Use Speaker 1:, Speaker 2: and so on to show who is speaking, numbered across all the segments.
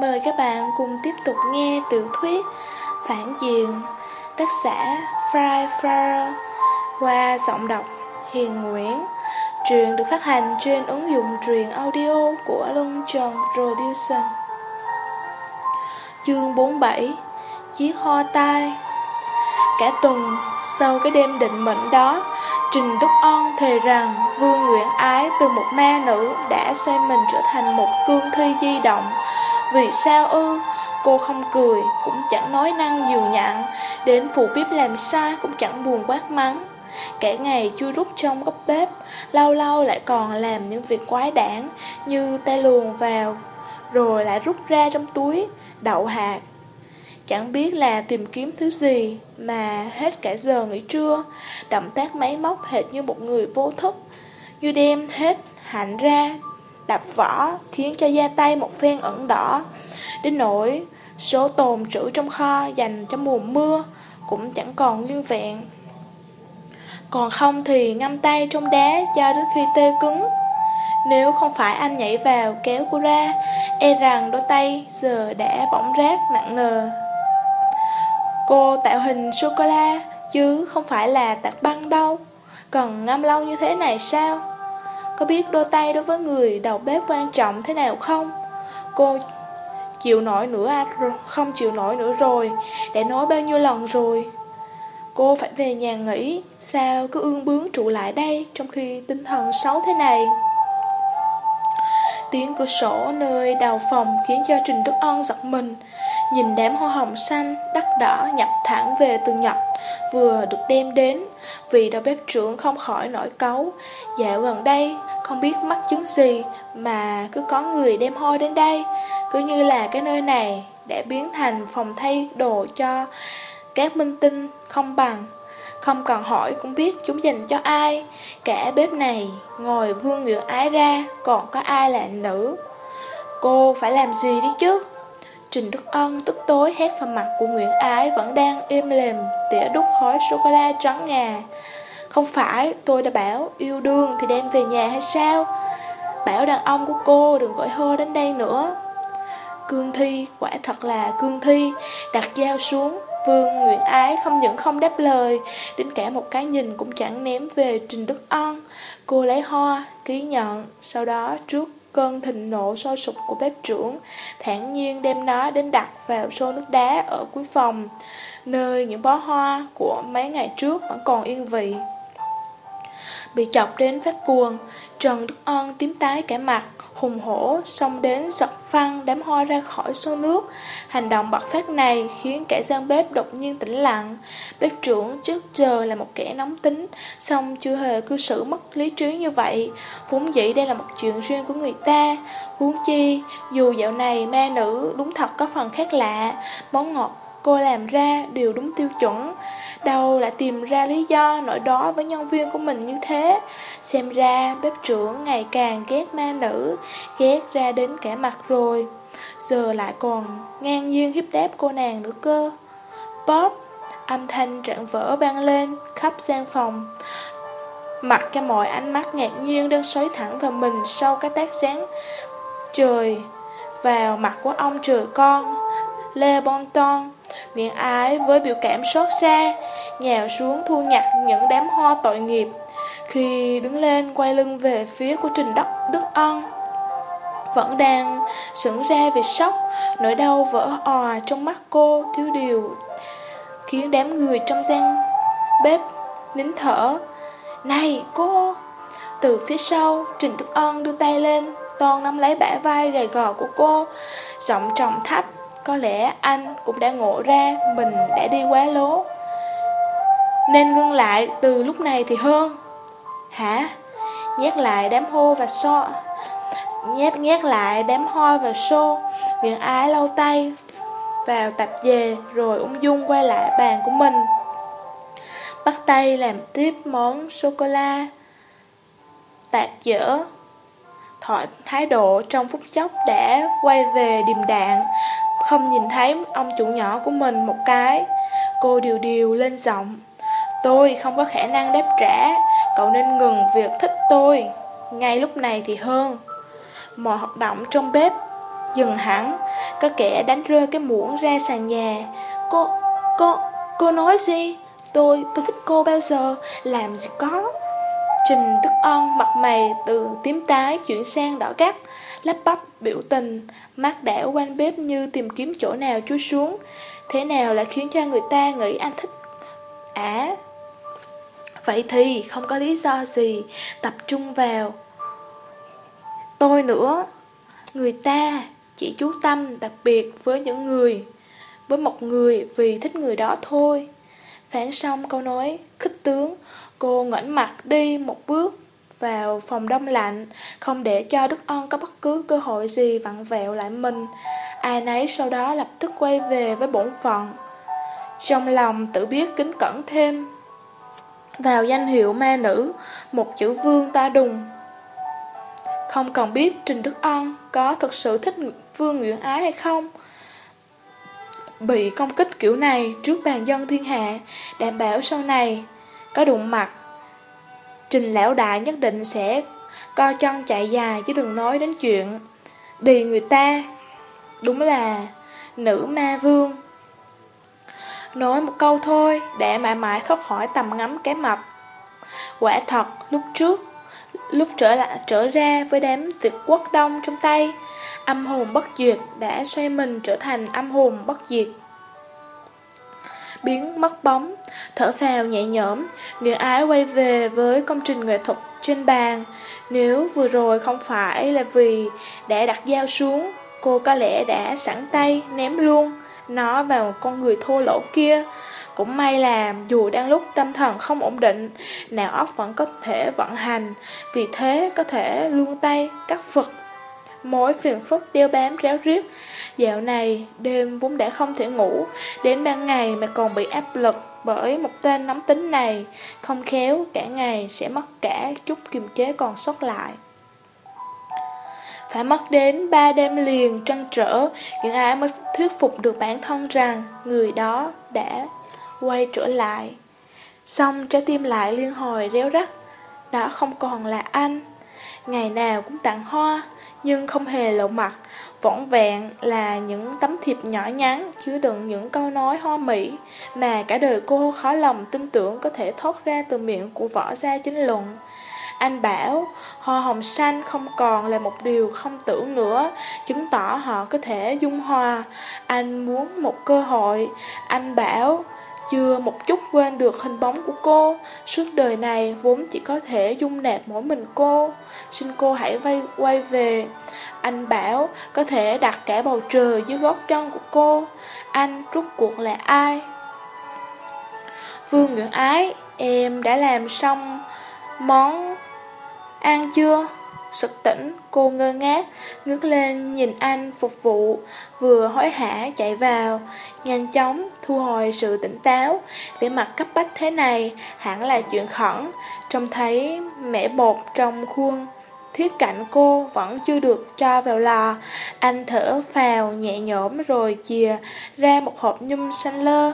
Speaker 1: mời các bạn cùng tiếp tục nghe tiểu thuyết Phản diện tác giả Fry Fry qua giọng đọc Hiền Nguyễn. Truyện được phát hành trên ứng dụng truyền audio của Lung Trần Production. Chương 47 Chiếc hoa tai Cả tuần sau cái đêm định mệnh đó, Trình Đức On thề rằng Vương Nguyễn Ái từ một ma nữ đã xoay mình trở thành một cương thi di động. Vì sao ư? Cô không cười, cũng chẳng nói năng dường nhặn, đến phụ bếp làm sai cũng chẳng buồn quát mắng. Cả ngày chui rút trong góc bếp, lâu lâu lại còn làm những việc quái đản như tay luồn vào, rồi lại rút ra trong túi, đậu hạt. Chẳng biết là tìm kiếm thứ gì mà hết cả giờ nghỉ trưa, động tác máy móc hệt như một người vô thức, như đem hết hạnh ra, đập vỏ, khiến cho da tay một phen ẩn đỏ. Đến nỗi số tồn trữ trong kho dành cho mùa mưa cũng chẳng còn nguyên vẹn. Còn không thì ngâm tay trong đá cho đến khi tê cứng. Nếu không phải anh nhảy vào kéo cô ra, e rằng đôi tay giờ đã bỏng rát nặng nề. Cô tạo hình sô-cô-la chứ không phải là tạc băng đâu. Cần ngâm lâu như thế này sao? Có biết đôi tay đối với người đầu bếp quan trọng thế nào không? Cô chịu nổi nữa à, không chịu nổi nữa rồi, đã nói bao nhiêu lần rồi. Cô phải về nhà nghỉ, sao cứ ương bướng trụ lại đây trong khi tinh thần xấu thế này. Tiếng cửa sổ nơi đầu phòng khiến cho Trình Đức Ân giật mình. Nhìn đám hoa hồng xanh, đắt đỏ nhập thẳng về từ Nhật, vừa được đem đến, vì đầu bếp trưởng không khỏi nổi cấu. Dạo gần đây, không biết mắc chứng gì mà cứ có người đem hoa đến đây, cứ như là cái nơi này đã biến thành phòng thay đồ cho các minh tinh không bằng. Không cần hỏi cũng biết chúng dành cho ai. Cả bếp này Ngồi vương ngựa ái ra Còn có ai là nữ? Cô phải làm gì đi chứ? Trình Đức Ân tức tối hét vào mặt của Nguyễn Ái Vẫn đang im lềm Tỉa đút khói sô-cô-la trắng ngà. Không phải tôi đã bảo Yêu đương thì đem về nhà hay sao? Bảo đàn ông của cô Đừng gọi hô đến đây nữa. Cương thi, quả thật là cương thi Đặt dao xuống. Vương Nguyễn Ái không những không đáp lời, đến cả một cái nhìn cũng chẳng ném về Trình Đức Ân. Cô lấy hoa, ký nhận, sau đó trước cơn thịnh nộ sôi sục của bếp trưởng, thản nhiên đem nó đến đặt vào xô nước đá ở cuối phòng, nơi những bó hoa của mấy ngày trước vẫn còn yên vị. Bị chọc đến phát cuồng, Trần Đức Ân tím tái cả mặt, hùng hổ xông đến giật phăng đám hoa ra khỏi xô nước. Hành động bật phát này khiến cả gian bếp đột nhiên tĩnh lặng. Bếp trưởng trước giờ là một kẻ nóng tính, xong chưa hề cư xử mất lý trí như vậy. Vốn dĩ đây là một chuyện riêng của người ta. Huống chi, dù dạo này ma nữ đúng thật có phần khác lạ, món ngọt cô làm ra đều đúng tiêu chuẩn. Đâu lại tìm ra lý do nỗi đó với nhân viên của mình như thế. Xem ra bếp trưởng ngày càng ghét ma nữ, Ghét ra đến cả mặt rồi. Giờ lại còn ngang nhiên hiếp đáp cô nàng nữa cơ. Pop Âm thanh rạng vỡ vang lên khắp gian phòng. Mặt cho mọi ánh mắt ngạc nhiên đang xoáy thẳng vào mình sau cái tác sáng. Trời, vào mặt của ông trời con Lê Bon Ton Nguyễn ái với biểu cảm xót xa, Nhào xuống thu nhặt những đám hoa tội nghiệp. Khi đứng lên, quay lưng về phía của Trình Đốc, Đức Ân. Vẫn đang sững ra vì sốc, Nỗi đau vỡ òa trong mắt cô thiếu điều, Khiến đám người trong gian bếp nín thở. Này cô! Từ phía sau, Trình Đức Ân đưa tay lên Toàn nắm lấy bả vai gầy gò của cô, Giọng trầm thấp có lẽ anh cũng đã ngộ ra mình đã đi quá lố. Nên ngưng lại từ lúc này thì hơn. Hả? Nhét lại đám hô và so. Nhét nhét lại đám hoa và xô viện ái lau tay vào tạp dề Rồi ung dung quay lại bàn của mình. Bắt tay làm tiếp món sô-cô-la. Tạc dở. Thọ thái độ trong phút chốc đã quay về điềm đạm không nhìn thấy ông chủ nhỏ của mình một cái. Cô điều điều lên giọng Tôi không có khả năng đáp trả Cậu nên ngừng việc thích tôi. Ngay lúc này thì hơn Mọi hoạt động trong bếp Dừng hẳn Có kẻ đánh rơi cái muỗng ra sàn nhà. Cô, cô, cô nói gì? Tôi, tôi thích cô bao giờ Làm gì có. Trình Đức On mặt mày từ tím tái chuyển sang đỏ gắt, Lắp bắp biểu tình Mắt đảo quanh bếp như tìm kiếm chỗ nào chui xuống. Thế nào lại khiến cho người ta nghĩ anh thích? Ả Vậy thì không có lý do gì Tập trung vào Tôi nữa. Người ta chỉ chú tâm đặc biệt với những người, Với một người vì thích người đó thôi. Phản xong câu nói, khích tướng. Cô ngoảnh mặt đi một bước vào phòng đông lạnh, Không để cho Đức On có bất cứ cơ hội gì vặn vẹo lại mình. Ai nấy sau đó lập tức quay về với bổn phận. Trong lòng tự biết kính cẩn thêm, Vào danh hiệu ma nữ, Một chữ vương ta đùng. Không cần biết Trình Đức On có thực sự thích Vương Nguyễn Ái hay không Bị công kích kiểu này trước bàn dân thiên hạ, Đảm bảo sau này có đụng mặt. Trình lão đại nhất định sẽ co chân chạy dài chứ đừng nói đến chuyện đi người ta. Đúng là nữ ma vương. Nói một câu thôi, để mãi mãi thoát khỏi tầm ngắm cái mập. Quả thật, lúc trước Lúc trở lại trở ra với đám tuyệt quốc đông trong tay Âm hồn bất diệt đã xoay mình trở thành âm hồn bất diệt biến mất bóng, thở phào nhẹ nhõm, người Ái quay về với công trình nghệ thuật trên bàn. Nếu vừa rồi không phải là vì đã đặt dao xuống, cô có lẽ đã sẵn tay ném luôn nó vào con người thô lỗ kia. Cũng may là dù đang lúc tâm thần không ổn định, não óc vẫn có thể vận hành, vì thế có thể luôn tay cắt phật, Mối phiền phức đeo bám réo riết. Dạo này đêm vốn đã không thể ngủ. Đến ban ngày mà còn bị áp lực Bởi một tên nóng tính này. Không khéo cả ngày sẽ mất cả chút kiềm chế còn sót lại. Phải mất đến ba đêm liền trăn trở Những ai mới thuyết phục được bản thân rằng Người đó đã quay trở lại. Xong trái tim lại liên hồi réo rắt. Đó không còn là anh. Ngày nào cũng tặng hoa nhưng không hề lộ mặt, vỏn vẹn là những tấm thiệp nhỏ nhắn chứa đựng những câu nói hoa mỹ mà cả đời cô khó lòng tin tưởng có thể thoát ra từ miệng của võ gia chính luận. Anh bảo hoa hồng xanh không còn là một điều không tưởng nữa, chứng tỏ họ có thể dung hòa. Anh muốn một cơ hội, anh bảo chưa một chút quên được hình bóng của cô Suốt đời này vốn chỉ có thể dung nạp mỗi mình cô Xin cô hãy vay, quay về Anh bảo có thể đặt cả bầu trời dưới gót chân của cô Anh rút cuộc là ai? Vương Nguyễn Ái, Em đã làm xong món ăn chưa? Sực tỉnh, cô ngơ ngác, ngước lên nhìn anh phục vụ, vừa hối hả chạy vào, nhanh chóng thu hồi sự tỉnh táo. Vẻ mặt cấp bách thế này hẳn là chuyện khẩn, trông thấy mẻ bột trong khuôn. Thiết cạnh cô vẫn chưa được cho vào lò Anh thở phào nhẹ nhõm rồi chìa ra một hộp nhum xanh lơ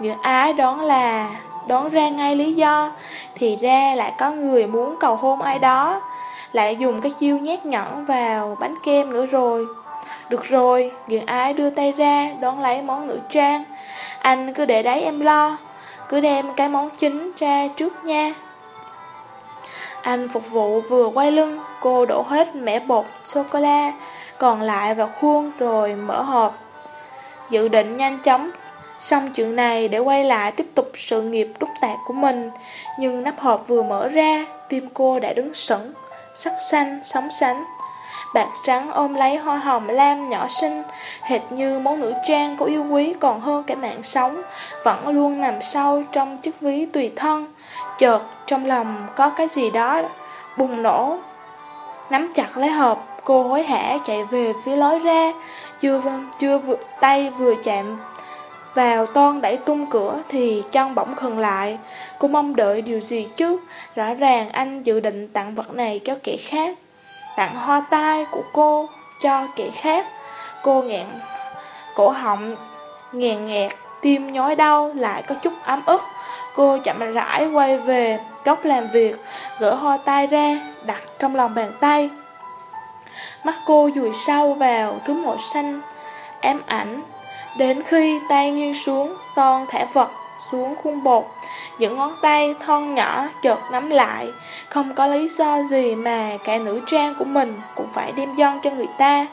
Speaker 1: Những ái đoán là đoán ra ngay lý do Thì ra lại có người muốn cầu hôn ai đó lại dùng cái chiêu nhét nhẫn vào bánh kem nữa rồi. Được rồi, người Ái đưa tay ra đón lấy món nữ trang. Anh cứ để đấy em lo, cứ đem cái món chính ra trước nha. Anh phục vụ vừa quay lưng, cô đổ hết mẻ bột sô-cô-la, còn lại vào khuôn rồi mở hộp. Dự định nhanh chóng xong chuyện này để quay lại tiếp tục sự nghiệp đúc tạc của mình. Nhưng nắp hộp vừa mở ra, tim cô đã đứng sững sắc xanh, sóng sánh. Bạc trắng ôm lấy hoa hồng lam nhỏ xinh, hệt như món nữ trang của yêu quý còn hơn cả mạng sống, vẫn luôn nằm sâu trong chiếc ví tùy thân. Chợt, trong lòng có cái gì đó bùng nổ. Nắm chặt lấy hộp, cô hối hả chạy về phía lối ra, chưa, vâng, chưa vừa, tay vừa chạm vào toan đẩy tung cửa thì chân bỗng khừng lại. Cô mong đợi điều gì chứ? Rõ ràng anh dự định tặng vật này cho kẻ khác. Tặng hoa tai của cô cho kẻ khác. Cô nghẹn cổ họng, nghẹn nghẹt, tim nhói đau lại có chút ấm ức. Cô chậm rãi quay về góc làm việc, gỡ hoa tai ra, đặt trong lòng bàn tay. Mắt cô dùi sâu vào thứ màu xanh Ám ảnh Đến khi tay nghiêng xuống, toàn thả vật xuống khuôn bột. Những ngón tay thon nhỏ chợt nắm lại. Không có lý do gì mà cả nữ trang của mình Cũng phải đem dâng cho người ta.